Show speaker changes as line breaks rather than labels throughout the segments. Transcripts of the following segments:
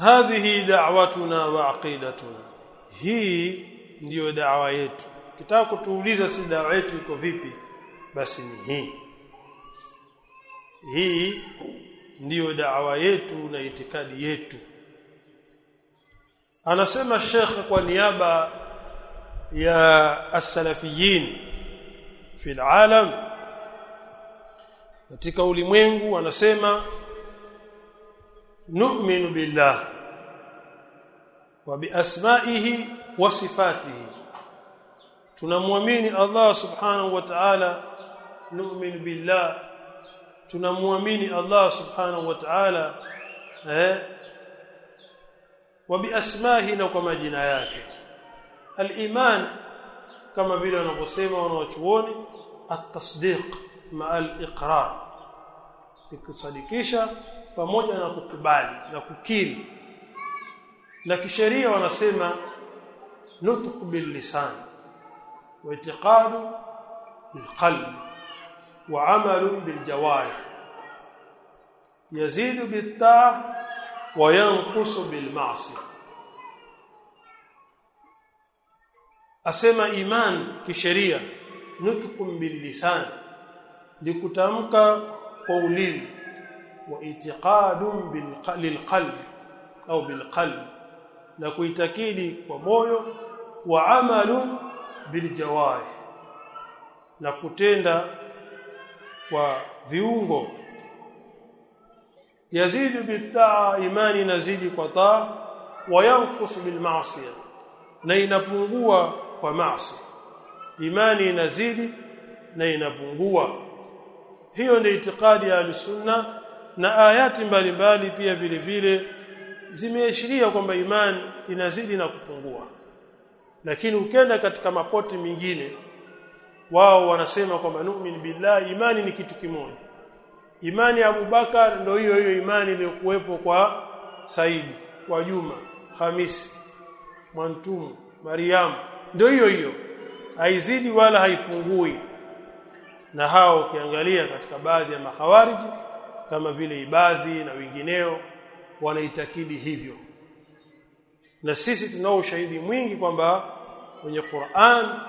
hadhihi da'watuna wa aqidatuna. Hii ndiyo da'wa yetu. Kitaka kutuuliza si da'wa yetu iko vipi basi ni hii. Hii ndiyo da'wa yetu na itikadi yetu. Anasema Sheikh kwa niaba ya as-salafiyin fi al-alam katika ulimwengu anasema nu'minu billah wa biasma'ihi wa sifatihi. Tunamwamini Allah subhanahu wa ta'ala nu'minu billah. Tunamwamini Allah subhanahu wa ta'ala eh wa biasma'ihi na kwa majina yake. Al-iman kama vile wanavyosema wanawachuoni at-tasdiq ma'a al-iqrar ikusadikisha pamoja na kukubali na kukiri na kisheria wanasema nutq bil lisan wa i'tiqadu bil qalb wa 'amalu bil jawarih. Yazidu bit ta' wa yanqusu bil ma'siyah asema iman kisheria nutqun bil lisan likutamka kwa ulimi wa itiqadun bil qalb au bil qalb na kuitakidi kwa moyo wa amalu biljawareh na kutenda kwa viungo. Yazidu bitaa imani nazidi kwa taa wa yanqusu bil ma'siyah na inapungua kwa maasi imani inazidi na inapungua. Hiyo ndio itikadi ya sunna na ayati mbalimbali mbali pia vile vile zimeashiria kwamba imani inazidi na kupungua. Lakini ukenda katika mapoti mingine wao wanasema kwamba nu'min billahi imani ni kitu kimoja. Imani ya abu bakar ndio hiyo hiyo imani iliyokuwepo kwa Saidi kwa Juma Hamisi Mwantumu Mariam ndio hiyo hiyo. Haizidi wala haipungui. Na hao ukiangalia katika baadhi ya makhawariji kama vile ibadhi na wengineo wanaitakidi hivyo. Na sisi tunao ushahidi mwingi kwamba kwenye Qur'an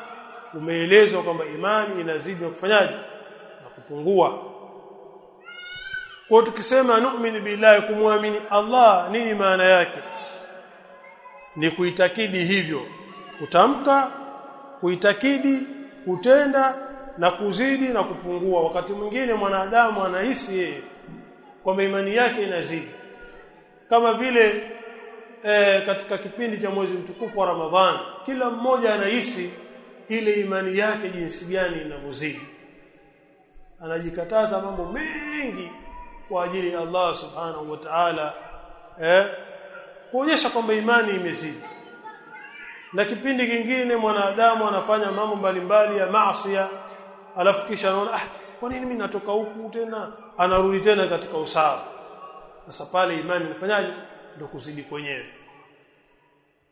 umeelezwa kwamba imani inazidi na kufanyaje? Na kupungua. Kwa tukisema nu'minu billahi kumwamini Allah nini maana yake? Ni kuitakidi hivyo. Kutamka kuitakidi kutenda na kuzidi na kupungua. Wakati mwingine mwanadamu anahisi yeye kwamba imani yake inazidi kama vile e, katika kipindi cha mwezi mtukufu wa Ramadhani kila mmoja anahisi ile imani yake jinsi gani inavyozidi. Anajikataza mambo mengi kwa ajili ya Allah subhanahu wa ta'ala eh kuonyesha kwamba imani imezidi. Na kipindi kingine mwanadamu anafanya mambo mbalimbali ya maasi alafu kisha anaona ah kwa nini mimi natoka huku tena? Anarudi tena katika usawa sasa pale imani inafanyaje ndio kuzidi kwenyewe.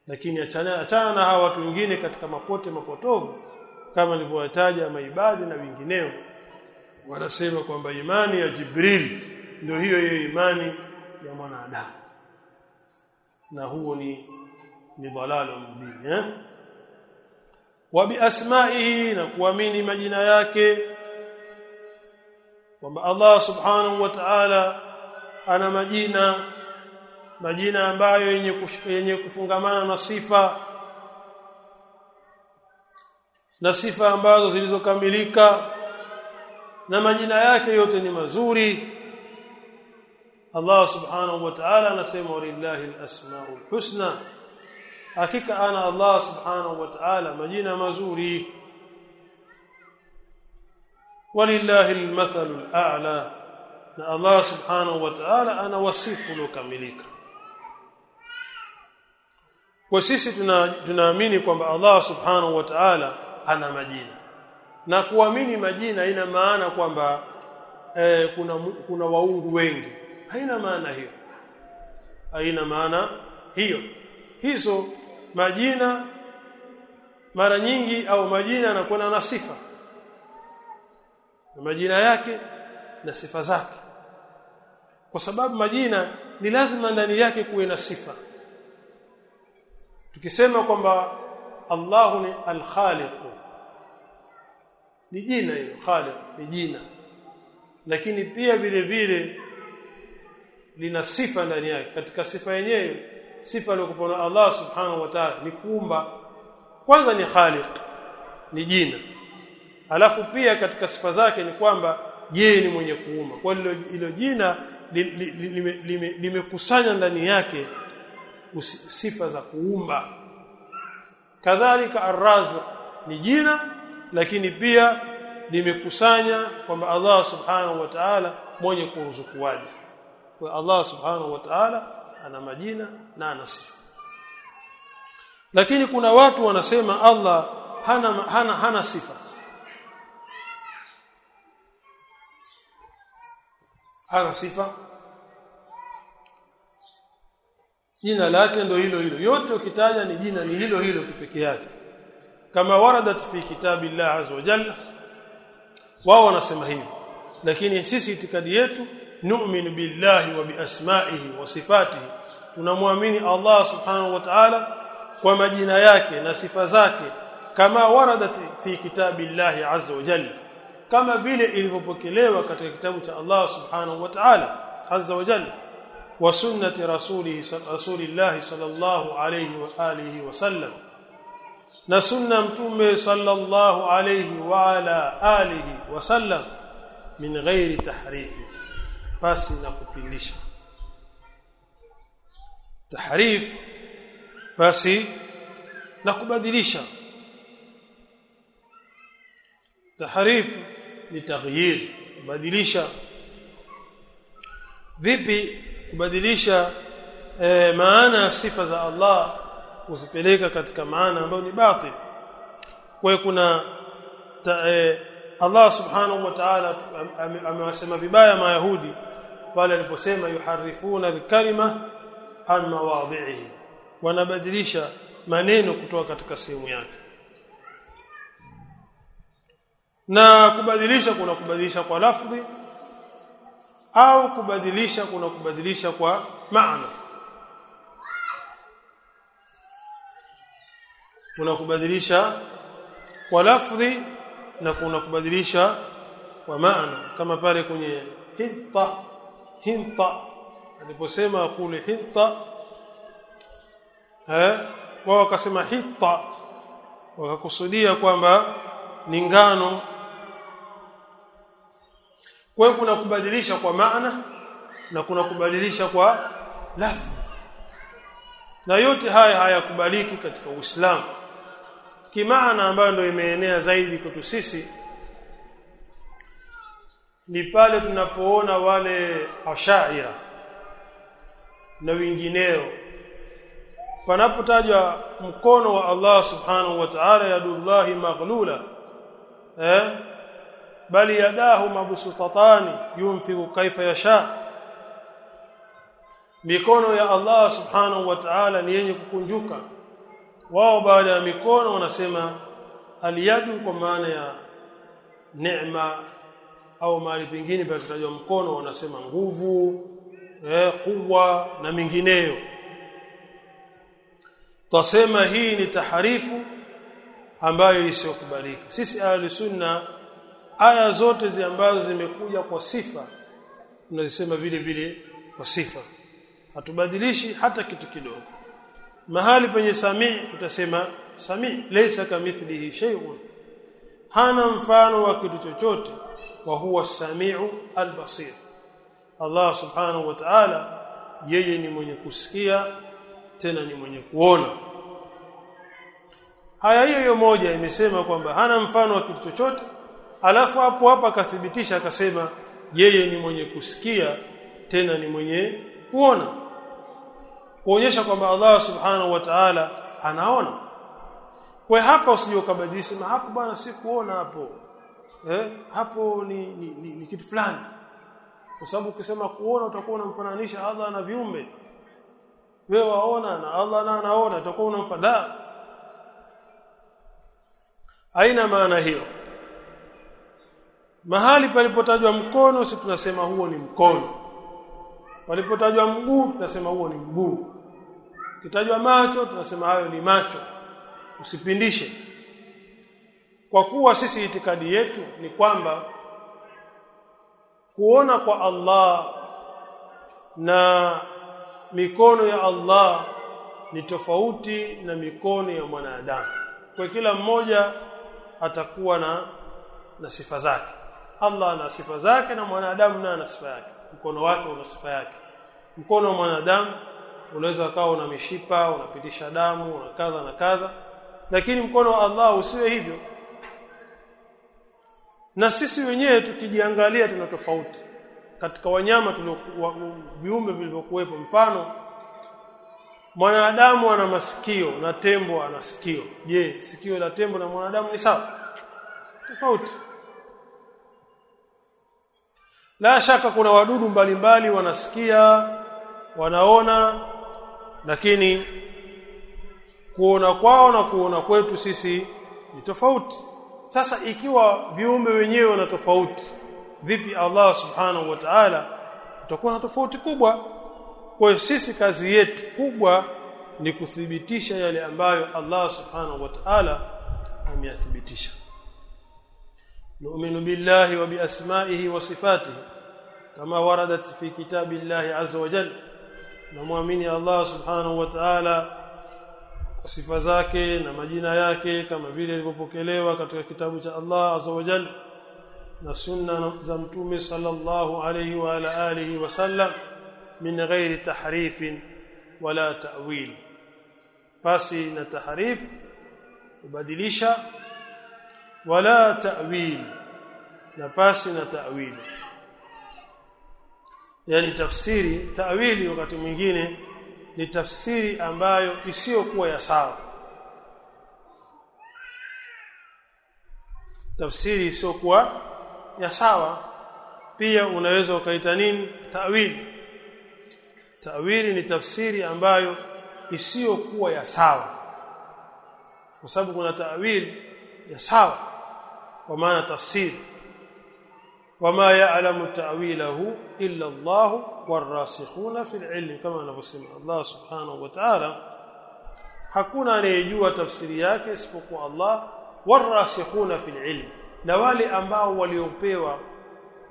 Lakini achana achana na hawa watu wengine katika mapote mapotovu kama nilivyowataja maibadi na wengineo wanasema kwamba imani ya Jibril ndio hiyo hiyo imani ya mwanadamu. Na huo ni ni dalala mbili eh? Wa biasma'ihi na kuamini majina yake kwamba Allah subhanahu wa ta'ala ana majina majina ambayo yenye yenye kufungamana na sifa na sifa ambazo zilizokamilika na majina yake yote ni mazuri. Allah subhanahu wa ta'ala anasema walillahi al-asmaul husna hakika ana Allah subhanahu wa ta'ala majina mazuri. Walillahi al-mathalu al-a'la na Allah subhanahu wa ta'ala ana wasifu uliokamilika. Kwa sisi tunaamini kwamba Allah subhanahu wa ta'ala ana majina. Na kuamini majina ina maana kwamba eh, kuna kuna waungu wengi. Haina maana hiyo. Haina maana hiyo. Hizo majina mara nyingi au majina yanakuwa na sifa. Majina yake na sifa zake kwa sababu majina ni lazima ndani yake kuwe na sifa. Tukisema kwamba Allahu ni al-Khaliq ni jina hilo Khaliq ni jina. Lakini pia vile vile lina sifa ndani yake. Katika sifa yenyewe sifa aliyokupona Allah subhanahu wa ta'ala ni kuumba. Kwanza ni Khaliq ni jina. Alafu pia katika sifa zake ni kwamba yeye ni mwenye kuumba. Kwa hilo jina limekusanya li, li, li, ndani yake sifa za kuumba. Kadhalika arraziq ni jina lakini pia limekusanya kwamba Allah subhanahu wa ta'ala mwenye kuruzuku waja kwa Allah subhanahu wa ta'ala ana majina na ana sifa. Lakini kuna watu wanasema Allah hana hana, hana sifa hana sifa. Jina lake ndio hilo hilo. Yote ukitaja ni jina ni hilo hilo tu peke yake. Kama waradat fi kitabillah azza wa jalla wao wanasema hivi. Lakini sisi itikadi yetu nu'minu billahi wa biasma'ihi wa sifatihi. Tunamwamini Allah subhanahu wa ta'ala kwa majina yake na sifa zake. Kama waradat fi kitabillahi azza wa jalla kama vile ilivyopokelewa katika kitabu cha Allah subhanahu wa ta'ala azza wa jalla wa sunnati rasulihi rasulillah sallallahu alayhi wa alihi wa sallam na sunna mtume sallallahu alayhi wa ala alihi wa sallam min ghairi tahrifi basi na kupindisha. Tahrif basi na kubadilisha. Tahrif ni taghyir kubadilisha. Vipi kubadilisha e, maana ya sifa za Allah kuzipeleka katika maana ambayo ni batil? Kwa kuna ta, e, Allah subhanahu wa ta'ala amewasema vibaya mayahudi pale aliposema yuharifuna al-kalima an mawadhihi wanabadilisha maneno kutoka katika sehemu yake na kubadilisha kuna kubadilisha kwa lafdhi au kubadilisha kuna kubadilisha kwa maana. Kuna kubadilisha kwa lafdhi na kuna kubadilisha kwa maana. Kama pale kwenye hinta hinta aliposema kule hinta eh wao wakasema hitta wakakusudia kwamba ni ngano kwa hiyo kuna kubadilisha kwa maana na kuna kubadilisha kwa lafzi. Na yote haya hayakubaliki katika Uislamu. Kimaana ambayo ndio imeenea zaidi kwetu sisi ni pale tunapoona wale ashaira na wengineo. Panapotajwa mkono wa Allah subhanahu wa ta'ala yadullahi maghlula eh bali yadahu mabsutatani yunfiqu kaifa yasha. Mikono ya Allah subhanahu wa ta'ala ni yenye kukunjuka. Wao baada ya mikono wanasema aliyadu kwa maana ya neema au mahali pengine pakitajwa mkono wanasema nguvu eh kubwa na mingineyo. Tasema hii ni taharifu ambayo isiyokubalika. Sisi ahli sunna aya zote zi ambazo zimekuja kwa sifa tunazisema vile vile kwa sifa. Hatubadilishi hata kitu kidogo. Mahali penye sami tutasema sami laysa kamithlihi shay'un. Hana mfano wa kitu chochote wa huwa samiu albasir. Allah subhanahu wa ta'ala yeye ni mwenye kusikia tena ni mwenye kuona. Haya hiyo hiyo moja imesema kwamba hana mfano wa kitu chochote alafu hapo hapa akathibitisha akasema yeye ni mwenye kusikia tena ni mwenye kuona. Kuonyesha kwamba Allah subhanahu wa ta'ala anaona. Kwa hapa usije ukabadilisha na hapo bwana si kuona hapo. Eh hapo ni, ni, ni, ni kitu fulani. Kwa sababu ukisema kuona utakuwa unamfananisha Allah na viumbe. Wewe waona na Allah na anaona utakuwa unamfada aina maana hiyo mahali palipotajwa mkono si tunasema huo ni mkono. Palipotajwa mguu tunasema huo ni mguu. Kitajwa macho tunasema hayo ni macho. Usipindishe. Kwa kuwa sisi itikadi yetu ni kwamba kuona kwa Allah na mikono ya Allah ni tofauti na mikono ya mwanadamu. Kwa kila mmoja atakuwa na na sifa zake Allah ana sifa zake na mwanadamu naye ana sifa yake. Mkono wake una sifa yake. Mkono wa mwanadamu unaweza ukawa una mishipa unapitisha damu una kadha na kadha. Lakini mkono wa Allah usiwe hivyo. Na sisi wenyewe tukijiangalia tuna tofauti. Katika wanyama tuliokuwa viumbe vilivyokuwepo. Mfano mwanadamu ana masikio na tembo ana sikio. Je sikio la tembo na mwanadamu ni sawa? Tofauti la shaka kuna wadudu mbalimbali wanasikia wanaona lakini kuona kwao na kuona kwetu sisi ni tofauti. Sasa ikiwa viumbe wenyewe na tofauti vipi Allah subhanahu wa ta'ala utakuwa na tofauti kubwa? Kwa hiyo sisi kazi yetu kubwa ni kuthibitisha yale ambayo Allah subhanahu wa ta'ala ameyathibitisha wa biasma'ihi wa sifatihi kama waradat fi kitabillahi azza wa jalla namwamini Allah subhanahu wa ta'ala kwa sifa zake na majina yake kama vile ilivyopokelewa katika kitabu cha Allah azza wa jalla na sunna za mtume sallallahu alayhi wa ala alihi wasallam min ghairi tahrifin wala ta'wil basi na tahrif kubadilisha wala ta'wil. Na pasi na ta'wili yani tafsiri ta'wili wakati mwingine ni tafsiri ambayo isiyokuwa ya sawa. Tafsiri isiyokuwa ya sawa pia unaweza ukaita nini? Ta'wili ta'wili ni tafsiri ambayo isiyokuwa ya sawa. Kwa sababu kuna ta'wili ya sawa kwa maana tafsiri wama ya'lamu ta'wilahu illa Allah warasikhuna fil ilmi kama anavyosema Allah subhanahu wa ta'ala. Hakuna anayejua tafsiri yake isipokuwa Allah warasikhuna fil ilmi na wale ambao waliopewa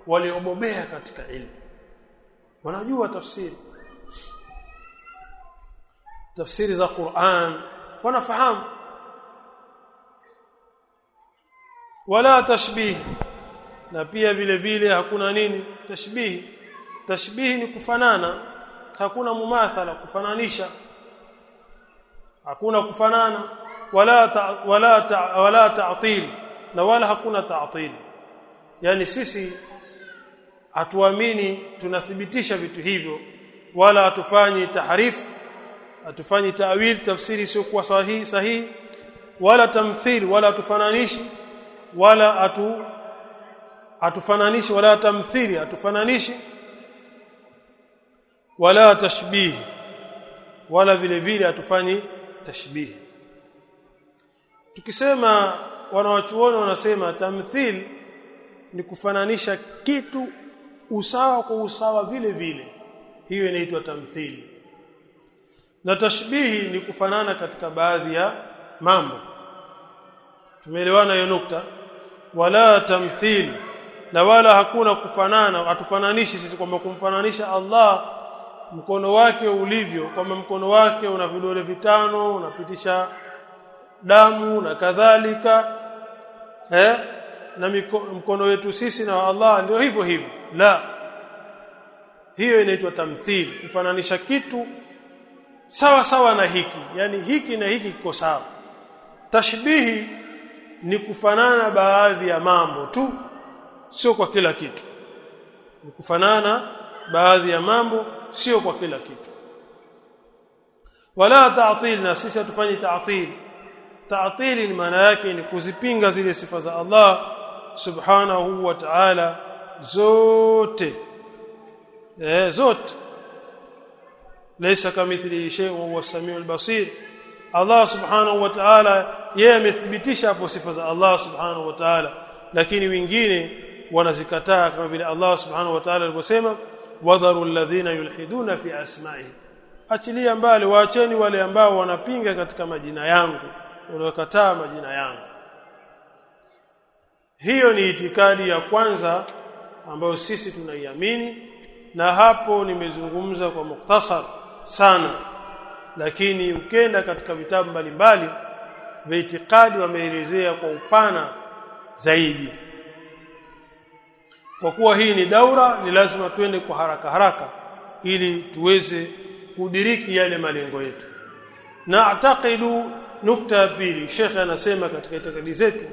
waliobobea katika ilmu wanajua tafsiri. Tafsiri za Qur'an wanafahamu wala tashbih. Na pia vile vile hakuna nini? Tashbih. Tashbih ni kufanana. Hakuna mumathala kufananisha. Hakuna kufanana. Wala ta, wala ta, wala ta'til. Na wala hakuna ta'til. Yani sisi hatuamini tunathibitisha vitu hivyo. Wala hatufanyi tahrif hatufanyi ta'wil tafsiri sio kwa sahihi sahihi. Wala tamthil wala tufananishi wala atu atufananishi wala tamthili atufananishi wala tashbihi wala vile vile atufanyi tashbihi. Tukisema wanawachuoni wanasema tamthil ni kufananisha kitu usawa kwa usawa vile vile. Hiyo inaitwa tamthili na tashbihi ni kufanana katika baadhi ya mambo. Tumeelewana hiyo nukta wala tamthil na wala hakuna kufanana hatufananishi sisi kwamba kumfananisha Allah mkono wake ulivyo kwamba mkono wake una vidole vitano unapitisha damu na kadhalika eh? Na mkono wetu sisi na Allah ndio hivyo hivyo. La hiyo inaitwa tamthil kufananisha kitu sawa sawa na hiki yani hiki na hiki kiko sawa. Tashbihi ni kufanana baadhi ya mambo tu sio kwa kila kitu. Ni kufanana baadhi ya mambo sio kwa kila kitu. Wala ta'til na sisi hatufanyi ta'til. Ta'til maana yake ni kuzipinga zile sifa za Allah subhanahu wa ta'ala zote. Eh zote. Laysa kamithlihi shay'un huwa as-sami'ul basir Allah subhanahu wa ta'ala yeye amethibitisha hapo sifa za Allah subhanahu wa ta'ala. Lakini wengine wanazikataa kama vile Allah subhanahu wa ta'ala alivyosema wadharu alladhina yulhiduna fi asma'i achilia mbali waacheni wale ambao wanapinga katika majina yangu wanaokataa majina yangu. Hiyo ni itikadi ya kwanza ambayo sisi tunaiamini na hapo nimezungumza kwa mukhtasar sana lakini ukenda katika vitabu mbalimbali vya itikadi wameelezea kwa upana zaidi. Kwa kuwa hii ni daura ni lazima twende kwa haraka haraka ili tuweze kudiriki yale malengo yetu. Na'taqidu nukta ya pili shekhe anasema katika itikadi zetu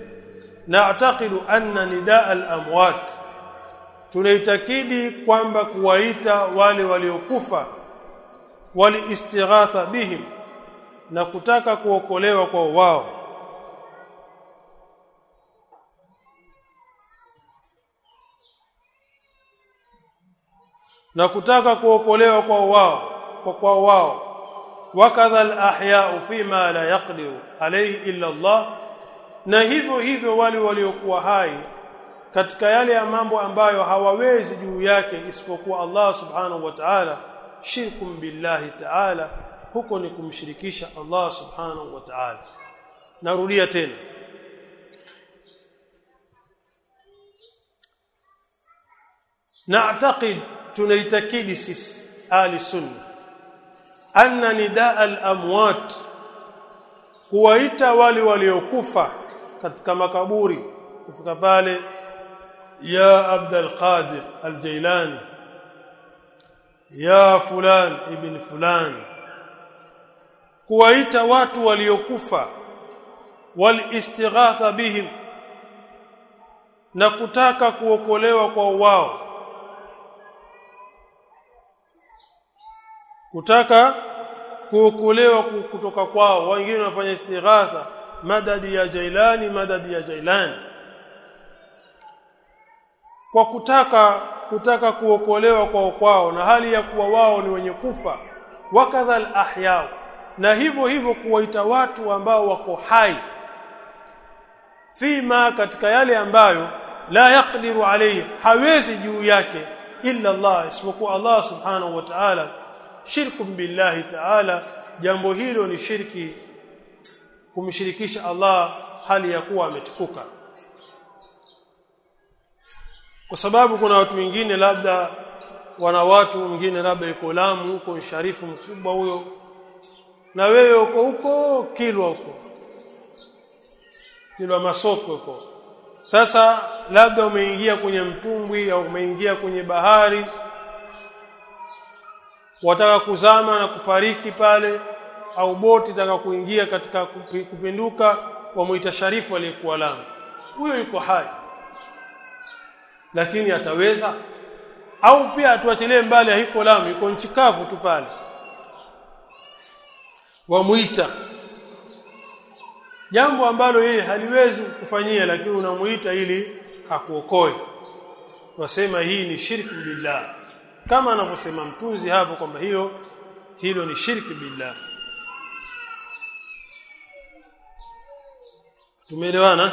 na'taqidu anna nidaa al-amwat tunaitakidi kwamba kuwaita wale waliokufa waliistighatha bihim na kutaka kuokolewa kwa wao. Na kutaka kuokolewa kwa wao kwa kwa wao. Wakadha lahya fi ma la yaqdiru alayhi illa Allah. Na hivyo hivyo wale waliokuwa hai katika yale ya mambo ambayo hawawezi juu yake isipokuwa Allah subhanahu wa ta'ala shirkum billahi ta'ala huko ni kumshirikisha Allah subhanahu wa ta'ala. Narudia tena. Na'taqid tunaitakidi sisi ahli sunna anna nidaa al-amwat kuwaita wale waliokufa katika makaburi kufika pale ya Abdul Qadir al-Jailani ya fulan ibn fulan. Kuwaita watu waliokufa. Walistighatha bihim. Na kutaka kuokolewa kwa wao. Kutaka kuokolewa kutoka kwao. Wengine wanafanya istighatha. Madadi ya Jailani madadi ya Jailani kwa kutaka kutaka kuokolewa kwao kwao na hali ya kuwa wao ni wenye kufa. Wakadha al-ahya na hivyo hivyo kuwaita watu ambao wako hai. Fima katika yale ambayo la yaqdiru alayhi hawezi juu yake illa Allah isipokuwa Allah subhanahu wa ta'ala. Shirku billahi ta'ala jambo hilo ni shirki kumshirikisha Allah hali ya kuwa ametukuka kwa sababu kuna watu wengine labda wana watu wengine labda yuko Lamu huko sharifu mkubwa huyo. Na wewe uko huko Kilwa huko. Kilwa Masoko huko. Sasa labda umeingia kwenye mtumbwi au umeingia kwenye bahari. Wataka kuzama na kufariki pale au boti taka kuingia katika kupinduka wamuita sharifu aliyekuwa Lamu. Huyo yuko hai lakini ataweza. Au pia atuachilie mbali haiko Lamu iko nchi kavu tu pale. Wamuita. Jambo ambalo yeye haliwezi kufanyia lakini unamuita ili akuokoe. Wasema hii ni shirki billah. Kama anavyosema mtunzi hapo kwamba hiyo hilo ni shirki billah. Tumeelewana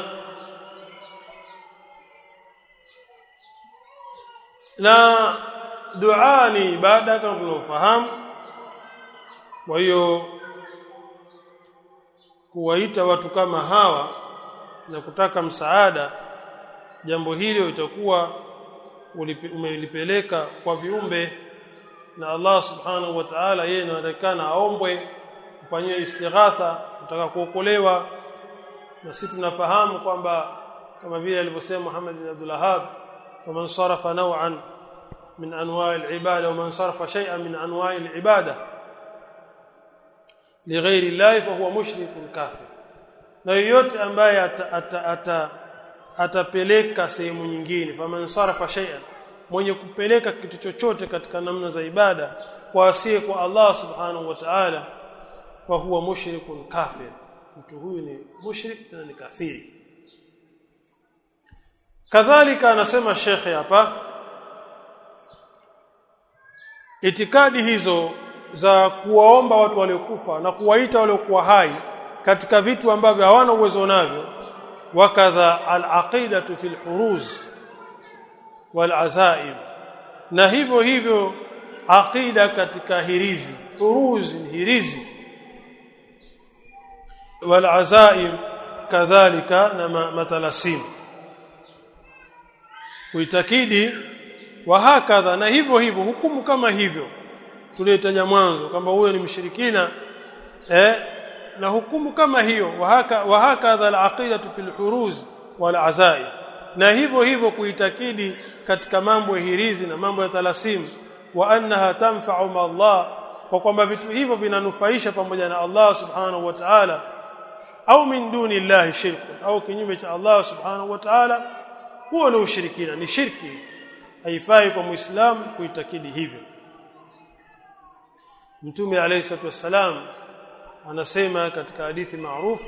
na dua ni ibada kama tunavyofahamu kwa hiyo kuwaita watu kama hawa na kutaka msaada jambo hilo itakuwa umelipeleka kwa viumbe na Allah subhanahu wa ta'ala yeye anatakana aombwe kufanyia istighatha kutaka kuokolewa. Na sisi tunafahamu kwamba kama vile alivyosema Muhammad bin Abdul Wahhab naw'an min anwa' al-ibada wa man sarafa shay'an min anwa' al-ibada lighairi Allah fa huwa mushrikun kafir na yoyote ambaye atapeleka ata, ata, ata sehemu nyingine faman sarafa shay'an mwenye kupeleka kitu chochote katika namna za ibada kwa asiye kwa Allah subhanahu wa ta'ala fa huwa mushrikun kafir mtu huyu ni mushrik tena ni kafiri kadhalika anasema shekhe hapa itikadi hizo za kuwaomba watu waliokufa na kuwaita waliokuwa hai katika vitu ambavyo hawana uwezo navyo wakadha al-aqidatu fil huruz wal azaim. Na hivyo hivyo aqida katika hirizi huruz ni hirizi. Wal azaim kadhalika na matalasim kuitakidi wa hakadha na hivyo hivyo hukumu kama hivyo tuliyetaja mwanzo kwamba huyo ni mshirikina eh na hukumu kama hiyo wa hakadha al-aqidatu fil huruz wal azai na hivyo hivyo kuitakidi katika mambo ya hirizi na mambo ya talasim wa annaha tanfa'u ma Allah kwa kwamba vitu hivyo vinanufaisha pamoja na Allah subhanahu wa ta'ala au min duni Allah shirku au kinyume cha Allah subhanahu wa ta'ala huo ni ushirikina. Ni shirki. Haifai kwa muislamu kuitakidi hivyo. Mtume alayhi salatu wassalam anasema katika hadithi maarufu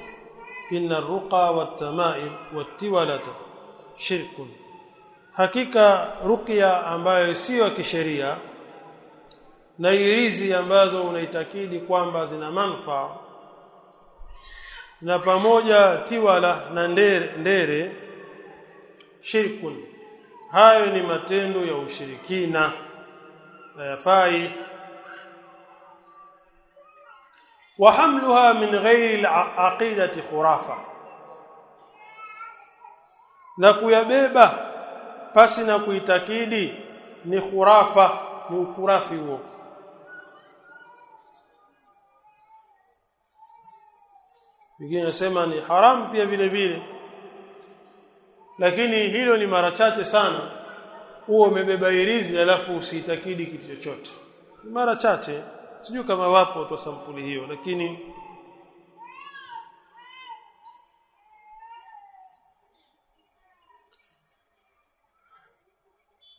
inna ruqa wat-tamaim wat-tiwalata shirkun. Hakika ruqya ambayo sio kisheria na irizi ambazo unaitakidi kwamba zina manufaa na pamoja tiwala na ndere, ndere shirkun, hayo ni matendo ya ushirikina. Tayafai. Wa hamluha min ghairi aqidati khurafa, na kuyabeba pasi na kuitakidi ni khurafa, ni ukurafi huo. Wengine nasema ni haram pia vile vile lakini hilo ni mara chache sana huo umebeba irizi alafu usiitakidi kitu chochote. Mara chache sijui kama wapo watu sampuli hiyo lakini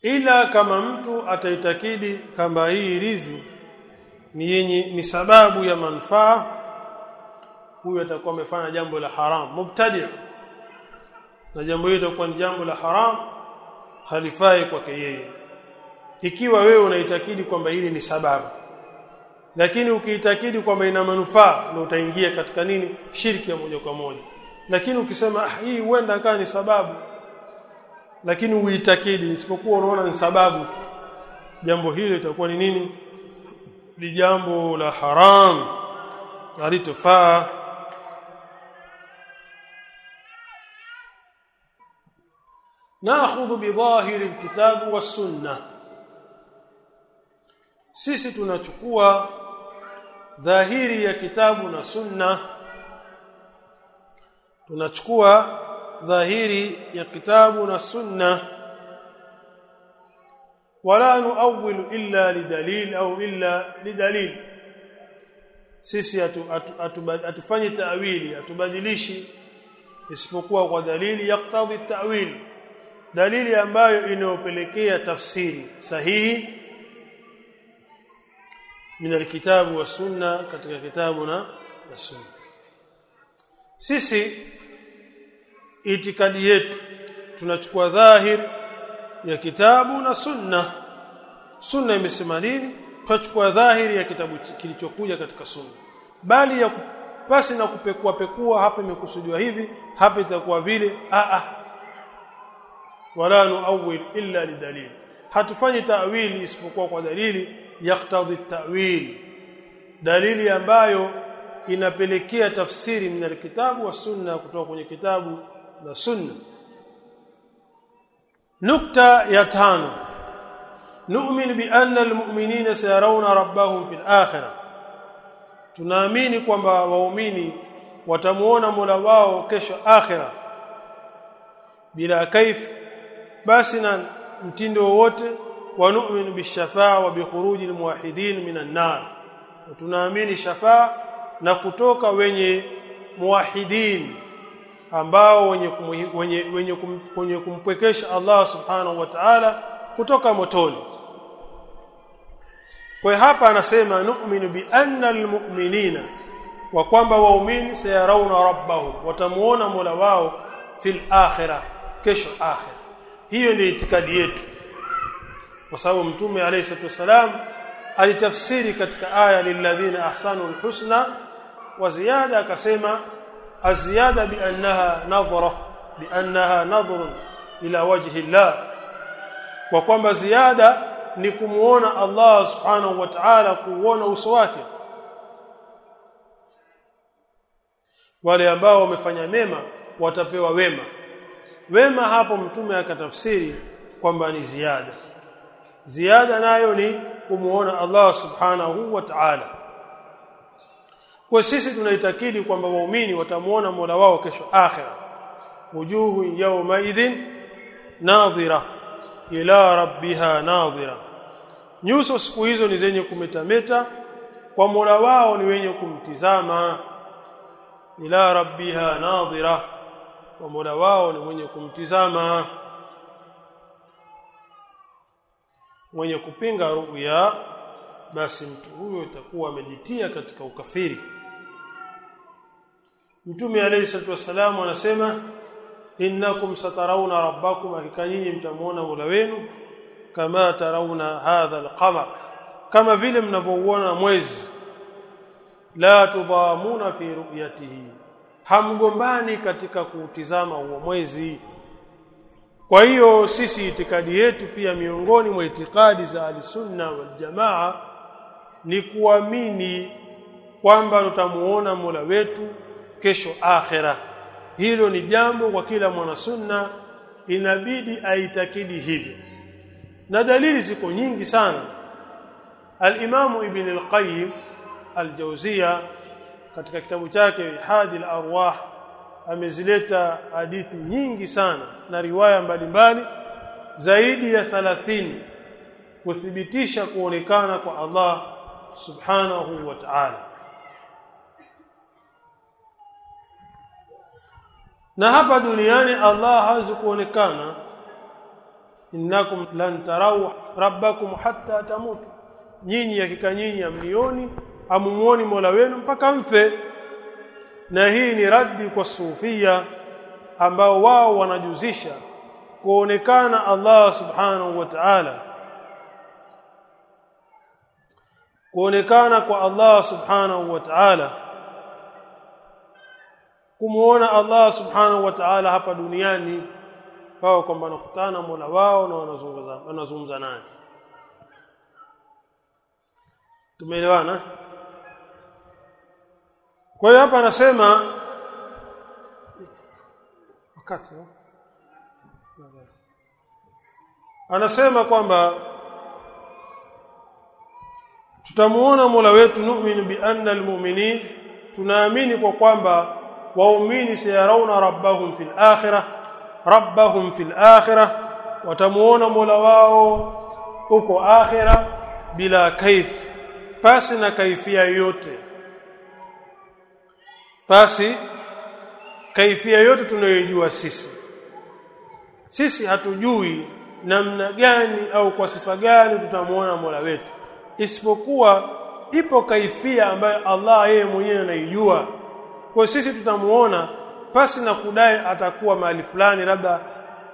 ila kama mtu ataitakidi kama hii rizi ni yenye ni sababu ya manufaa huyo atakuwa amefanya jambo la haram. Mubtadi na jambo hilo litakuwa ni jambo la haram halifai kwake yeye. Ikiwa wewe unaitakidi kwamba hili ni sababu lakini ukiitakidi kwamba ina manufaa ndio utaingia katika nini? Shirki ya moja kwa moja. Lakini ukisema ah, hii huenda kaa ni sababu lakini uitakidi isipokuwa unaona ni sababu jambo hilo itakuwa ni nini? Ni jambo la haram halitofaa naakhudhu بظاهر الكتاب wassunna sisi tunachukua dhahiri ya kitabu na sunna tunachukua dhahiri ya kitabu na sunna wala nuawwilu illa lidalil au illa lidalil. Sisi atu, taawili atubadilishi. Isipokuwa kwa dalili yaktadhi tawili dalili ambayo inayopelekea tafsiri sahihi min alkitabu wa sunna katika kitabu na na sunna. Sisi itikadi yetu tunachukua dhahir ya kitabu na sunna. Sunna imesema nini? Tunachukua dhahiri ya kitabu kilichokuja katika sunna. Bali ya pasi na kupekua pekua hapa imekusudiwa hivi hapa itakuwa vile a a wala nuawil illa lidalil. Hatufanyi ta'wili isipokuwa kwa dalili yaktadhi ta'wil. Dalili ambayo inapelekea tafsiri min alkitabu wa sunna kutoka kwenye kitabu na sunna. Nukta ya tano. Nu'min bi anna almu'minina sayarawna rabbahum fil tunaamini kwamba waumini watamuona Mola wao kesho akhira bila kaif basi na mtindo wowote wa nu'minu bishafaa wa bikhuruji almuwahidin minan nar. Tunaamini shafaa na kutoka wenye muwahidin ambao wenye wenye wenye, kum, wenye kumpwekesha Allah subhanahu wa ta'ala kutoka motoni. Kwa hapa anasema nu'minu bi anna almu'minina wa kwamba waumini sayarauna rabbahum watamuona Mola wao fil akhirah kesho akhirah hiyo ndio itikadi yetu. Kwa sababu mtume alayhi wasallam alitafsiri katika aya lilladhina ahsanu alhusna wa ziyada akasema aziyada bi annaha nadhra bi annaha nadhrun ila wajhi Allah. Kwa kwamba ziada ni kumuona Allah subhanahu wa ta'ala kuuona uso wake. Wale ambao wamefanya mema watapewa wema wema hapo mtume akatafsiri kwamba ni ziada. Ziada nayo ni kumuona Allah subhanahu wa ta'ala. Kwa sisi tunaitakidi kwamba waumini watamuona Mola wao kesho akhira wujuhu yawma idhin nadhira ila rabbiha nadhira. Nyuso siku hizo ni zenye kumetameta kwa Mola wao ni wenye kumtizama. Ila rabbiha nadhira kwa Mola wao ni mwenye kumtizama mwenye kupinga ruya basi mtu huyo itakuwa amejitia katika ukafiri. Mtume alayhi salatu wassalamu anasema innakum satarawna rabbakum hakika nyinyi mtamuona Mola wenu kama tarawna hadha alqamar kama vile mnavyouona mwezi la tudhamuna fi ru'yatihi hamgombani katika kuutizama huo mwezi. Kwa hiyo sisi itikadi yetu pia miongoni mwa itikadi za alisunna wal jamaa ni kuamini kwamba tutamuona Mola wetu kesho akhera. Hilo ni jambo kwa kila mwanasunna inabidi aitakidi hivyo na dalili ziko nyingi sana. al-Imam Ibn al-Qayyim al-Jawziyya katika kitabu chake Hadi al-Arwah amezileta hadithi nyingi sana na riwaya mbalimbali zaidi ya 30 kuthibitisha kuonekana kwa Allah subhanahu wa ta'ala. Na hapa duniani Allah hawezi kuonekana innakum lan tarau rabbakum hatta tamutu. Nyinyi hakika nyinyi amnioni amumuoni Mola wenu mpaka mfe. Na hii ni raddi kwa sufia ambao wao wanajuzisha kuonekana Allah subhanahu wa ta'ala. Kuonekana kwa Allah subhanahu wa ta'ala. Kumuona Allah subhanahu wa ta'ala hapa duniani wao kwamba wanakutana Mola wao na wanazungumza wanazungumza naye. Tumeelewana kwa hiyo hapa anasema wakati anasema kwamba tutamuona Mola wetu nu'minu bi anna almu'minin tunaamini kwa kwamba waumini sayarauna rabbahum fil akhirah rabbahum fil akhirah watamuona Mola wao huko akhirah bila kaif pasi na kaifia yote basi kaifia yote tunayojua sisi sisi hatujui namna gani au kwa sifa gani tutamwona Mola wetu. Isipokuwa ipo kaifia ambayo Allah yeye mwenyewe anaijua. Kwa sisi tutamuona pasi na kudai atakuwa mahali fulani labda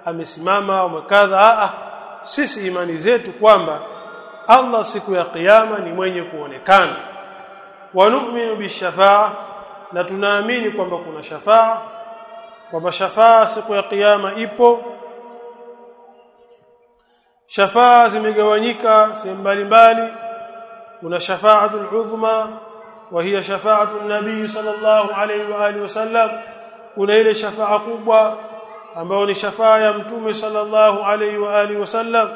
amesimama au makadha a sisi imani zetu kwamba Allah siku ya kiyama ni mwenye kuonekana. Wa nu'minu bishafaa na tunaamini kwamba kuna shafaa kwamba shafaa siku ya kiyama ipo. Shafaa zimegawanyika sehemu mbalimbali. Kuna shafaatul udhma wa hiya shafaatu nabii sallallahu alayhi wa alihi wasallam. Kuna ile shafaa kubwa ambayo ni shafaa ya mtume sallallahu alayhi wa alihi wasallam.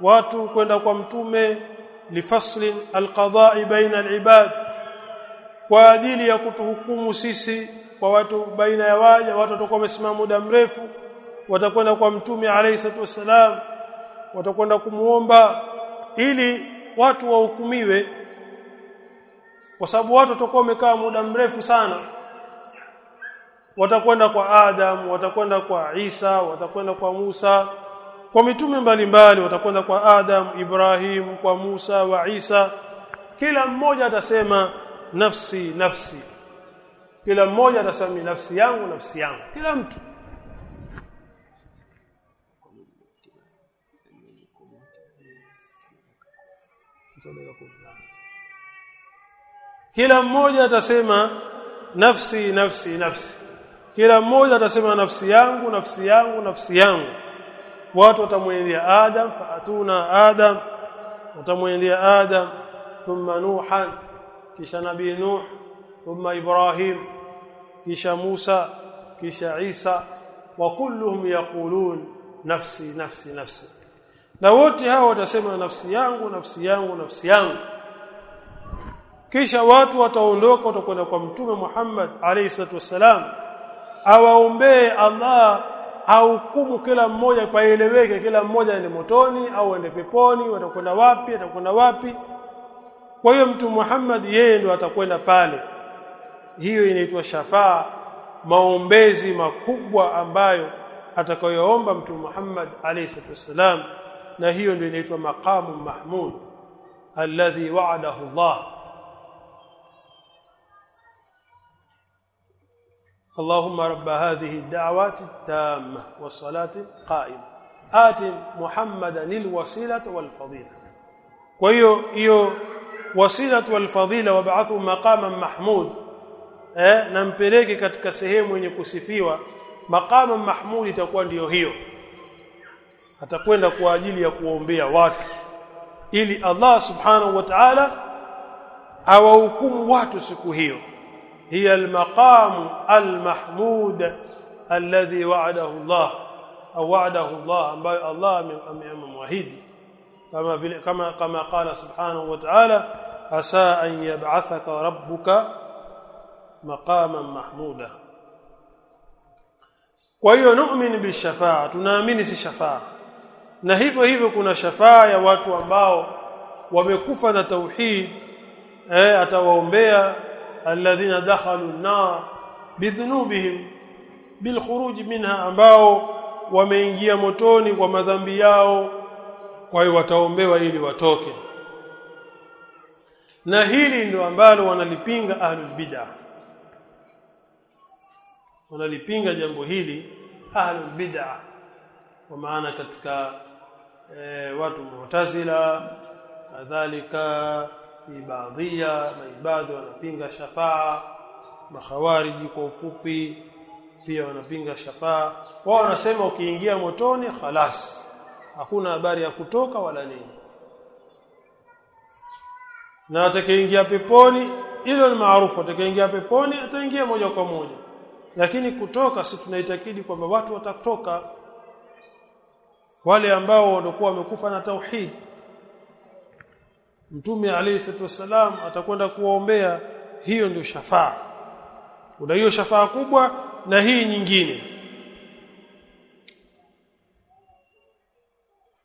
Watu kwenda kwa mtume lifaslin alqada'i baina alibad kwa ajili ya kutuhukumu sisi kwa watu baina ya waja watu watakuwa wamesimama muda mrefu watakwenda kwa mtume alayhi salatu wassalam watakwenda kumuomba ili watu wahukumiwe kwa sababu watu watakuwa wamekaa muda mrefu sana. Watakwenda kwa Adam watakwenda kwa Isa watakwenda kwa Musa kwa mitume mbalimbali watakwenda kwa Adam Ibrahim kwa Musa wa Isa. Kila mmoja atasema nafsi nafsi. Kila mmoja atasema nafsi yangu nafsi yangu. Kila mtu. Kila mmoja atasema nafsi nafsi nafsi. Kila mmoja atasema nafsi yangu nafsi yangu nafsi yangu. Watu watamwendea Adam faatuna Adam. Watamwendea Adam thumma Nuhan kisha nabii Nuh thumma Ibrahim kisha Musa kisha Isa wa kulluhum yaqulun nafsi nafsi nafsi. Na wote hao watasema nafsi yangu nafsi yangu nafsi yangu. Kisha watu wataondoka watakwenda kwa mtume Muhammad alayhi salatu wasalam awaombee Allah ahukumu kila mmoja paeleweke kila mmoja aende motoni au ende peponi watakwenda wapi atakwenda wapi kwa hiyo mtu Muhammad yeye ndo atakwenda pale hiyo inaitwa shafaa maombezi makubwa ambayo atakayoomba mtu Muhammad alayhi salatu wasalam na hiyo ndio inaitwa maqamu mahmud alladhi wa'adahu Allah اللهم رب هذه الدعوات التامة والصلاة القائمة آت محمدا الوسيلة والفضيلة وهي wasilatu walfadila wabathu maqaman mahmud eh na katika sehemu yenye kusifiwa. Maqama mahmud itakuwa ndiyo hiyo. Atakwenda kwa ajili ya kuombea watu ili Allah subhanahu wa ta'ala awahukumu watu siku hiyo. Hiya almaqam almahmud alladhi wa'adahu Allah au wa'adahu Allah ambayo Allah amemwahidi kama vile kama kama qala subhanahu wa ta'ala asa an yab'athaka rabbuka maqaman mahmuda. Kwa hiyo nu'min bishafa'a tunaamini si shafa'a. Na hivyo hivyo kuna shafa'a ya watu ambao wamekufa na tauhid eh atawaombea alladhina dakhalu an-nar bidhunubihim bilkhuruj minha ambao wameingia motoni kwa madhambi yao. Kwa hiyo wataombewa ili watoke na hili ndio ambalo wanalipinga ahlul bid'ah. Wanalipinga jambo hili ahlul bid'ah. Kwa maana katika e, watu mu'tazila kadhalika ibadhia maibadhi wanapinga shafaa makhawariji kwa ufupi pia wanapinga shafaa. Wao wanasema ukiingia motoni khalas hakuna habari ya kutoka wala nini na atakayeingia peponi ilo ni maarufu. Atakayeingia peponi ataingia moja kwa moja. Lakini kutoka si tunaitakidi kwamba watu watatoka. Wale ambao walikuwa wamekufa na tauhid. Mtume alayhi wasalam atakwenda kuwaombea. Hiyo ndio shafaa. Kuna hiyo shafaa kubwa na hii nyingine.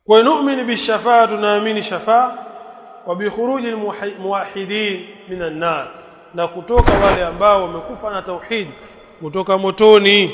Kwa nu'mini bishafaa tunaamini shafaa wa bikhuruji almuwahidin minan nar na kutoka wale ambao wamekufa na tauhid kutoka motoni